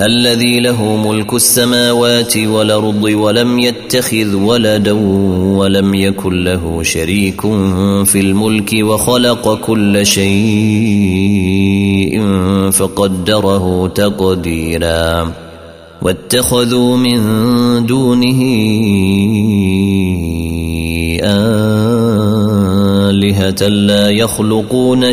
الذي له ملك السماوات والأرض ولم يتخذ ولدا ولم يكن له شريك في الملك وخلق كل شيء فقدره تقديرا. واتخذوا من دونه آلهة لا يخلقون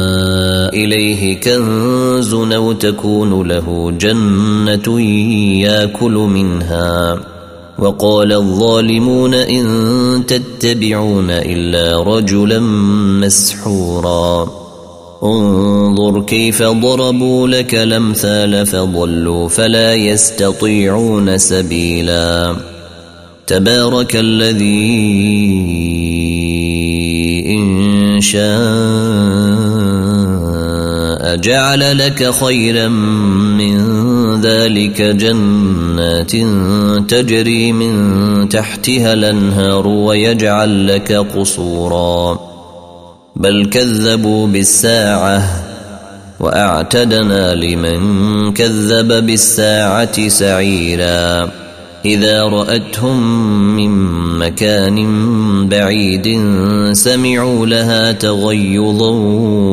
إليه كنز أو تكون له جنة ياكل منها. وقال الظالمون إن تتبعون إلا رجلا مسحورا. انظر كيف ضربوا لك الأمثال فضلوا فلا يستطيعون سبيلا. تبارك الذي إن شاء جعل لك خيرا من ذلك جنات تجري من تحتها الأنهار ويجعل لك قصورا. بل كذبوا بالساعة وأعتدنا لمن كذب بالساعة سعيرا. إذا رأتهم من مكان بعيد سمعوا لها تغيظا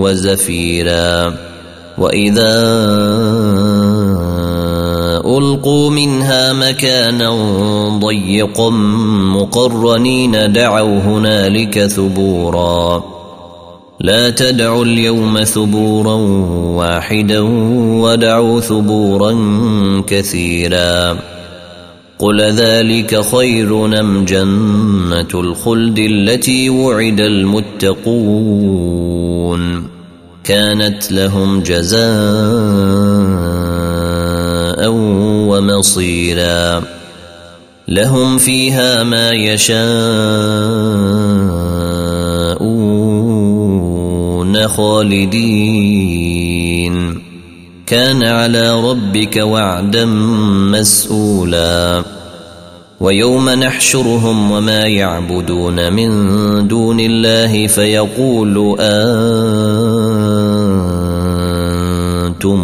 وزفيرا. وإذا ألقوا منها مكانا ضيقا مقرنين دعوا هنالك ثبورا لا تدعوا اليوم ثبورا واحدا ودعوا ثبورا كثيرا قل ذلك خير نم جنة الخلد التي وعد المتقون كانت لهم جزاء ومصيرا. لهم فيها ما يشاءون خالدين. كان على ربك وعدا مسؤولا. ويوم نحشرهم وما يعبدون من دون الله فيقول أنتم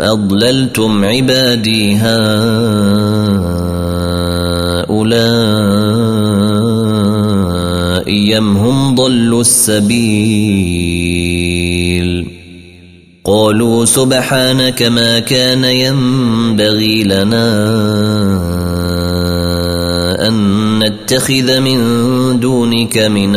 أضللتم عبادي هؤلاء يم هم ضلوا السبيل قالوا سبحانك ما كان ينبغي لنا ان نتخذ من دونك من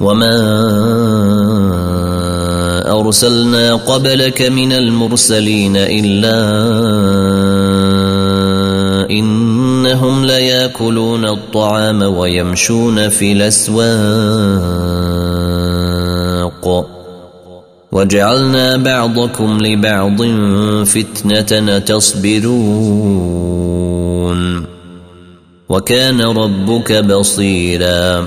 وما ارسلنا قبلك من المرسلين الا إنهم لياكلون الطعام ويمشون في الأسواق وجعلنا بعضكم لبعض فتنة تصبرون وكان ربك بصيرا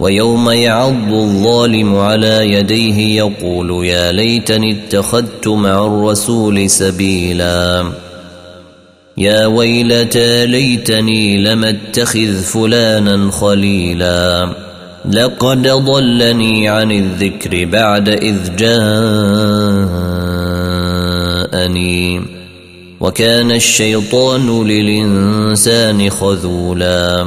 ويوم يعض الظالم على يديه يقول يا ليتني اتخذت مع الرسول سبيلا. يا ويلتى ليتني لم اتخذ فلانا خليلا. لقد ضلني عن الذكر بعد إذ جاءني. وكان الشيطان للإنسان خذولا.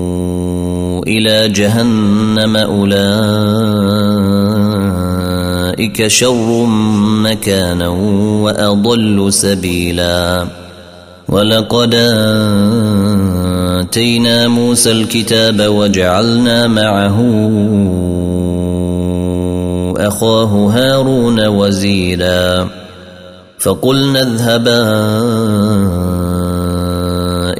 إلى جهنم أولئك شر مكانا وأضل سبيلا. ولقد آتينا موسى الكتاب وجعلنا معه أخاه هارون وزيرا. فقلنا اذهبا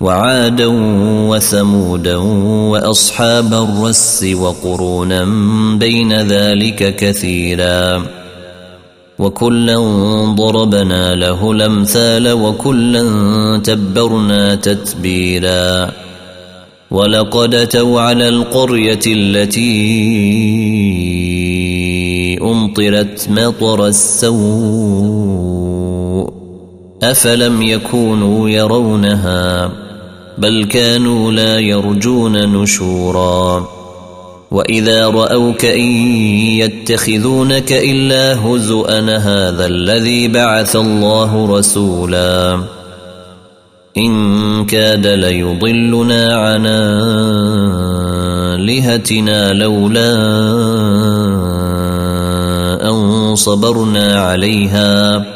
وعادا وثمودا وأصحاب الرس وقرونا بين ذلك كثيرا. وكلا ضربنا له الأمثال وكلا تبرنا تتبيرا. ولقد أتوا على القرية التي أمطرت مطر السوء أفلم يكونوا يرونها؟ بل كانوا لا يرجون نشورا. وإذا رأوك إن يتخذونك إلا هزءا هذا الذي بعث الله رسولا. إن كاد ليضلنا عن آلهتنا لولا أن صبرنا عليها.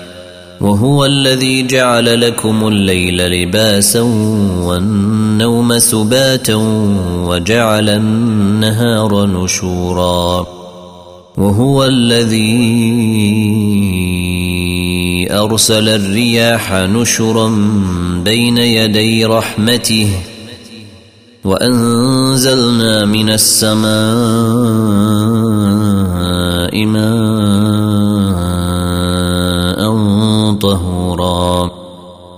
وهو الذي جعل لكم الليل لباسا والنوم سباتا وجعل النهار نشورا وهو الذي أرسل الرياح نشرا بين يدي رحمته وأنزلنا من السماء ماء طهورا.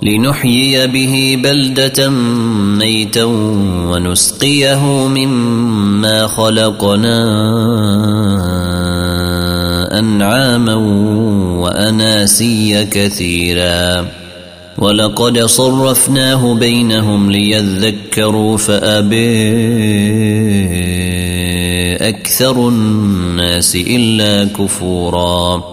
لنحيي به بلدة ميتا ونسقيه مما خلقنا أنعاما وأناسيا كثيرا. ولقد صرفناه بينهم ليذكروا فأبي أكثر الناس إلا كفوراً.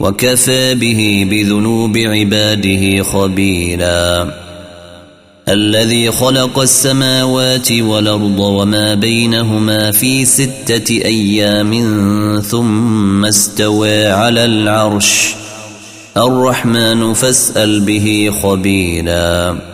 وكفى به بذنوب عباده خبيرا. الذي خلق السماوات والأرض وما بينهما في ستة أيام ثم استوى على العرش. الرحمن فاسأل به خبيرا.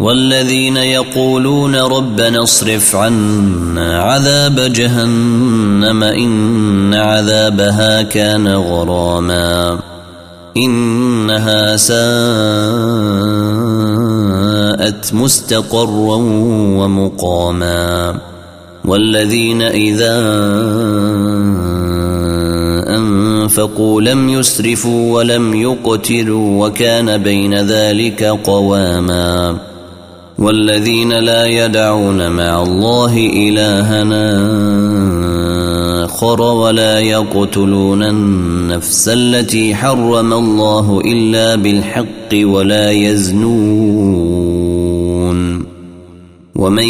والذين يقولون ربنا اصرف عنا عذاب جهنم إن عذابها كان غراما إنها ساءت مستقرا ومقاما والذين إذا أنفقوا لم يسرفوا ولم يقتلوا وكان بين ذلك قواما والذين لا يدعون مع الله إلهنا آخر ولا يقتلون النفس التي حرم الله إلا بالحق ولا يزنون. ومن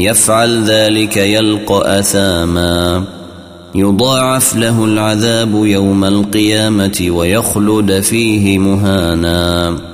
يفعل ذلك يلقى أثاما. يضاعف له العذاب يوم القيامة ويخلد فيه مهانا.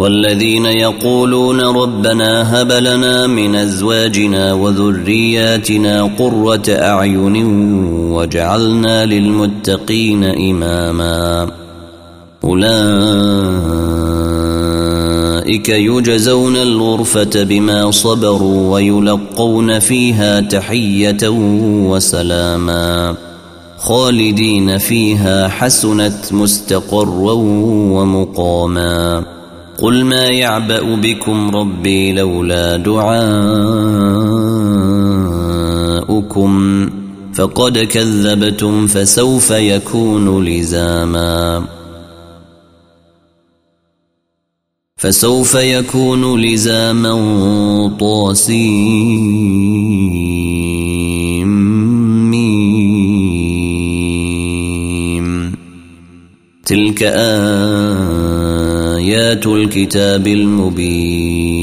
والذين يقولون ربنا هب لنا من أزواجنا وذرياتنا قرة أعين واجعلنا للمتقين إماما. أولئك يجزون الغرفة بما صبروا ويلقون فيها تحية وسلاما. خالدين فيها حسنت مستقرا ومقاما. قل ما يعبأ بكم ربي لولا دعاؤكم فقد كذبتم فسوف يكون لزاما فسوف يكون لزاما طاسيم تلك آه آيات الكتاب المبين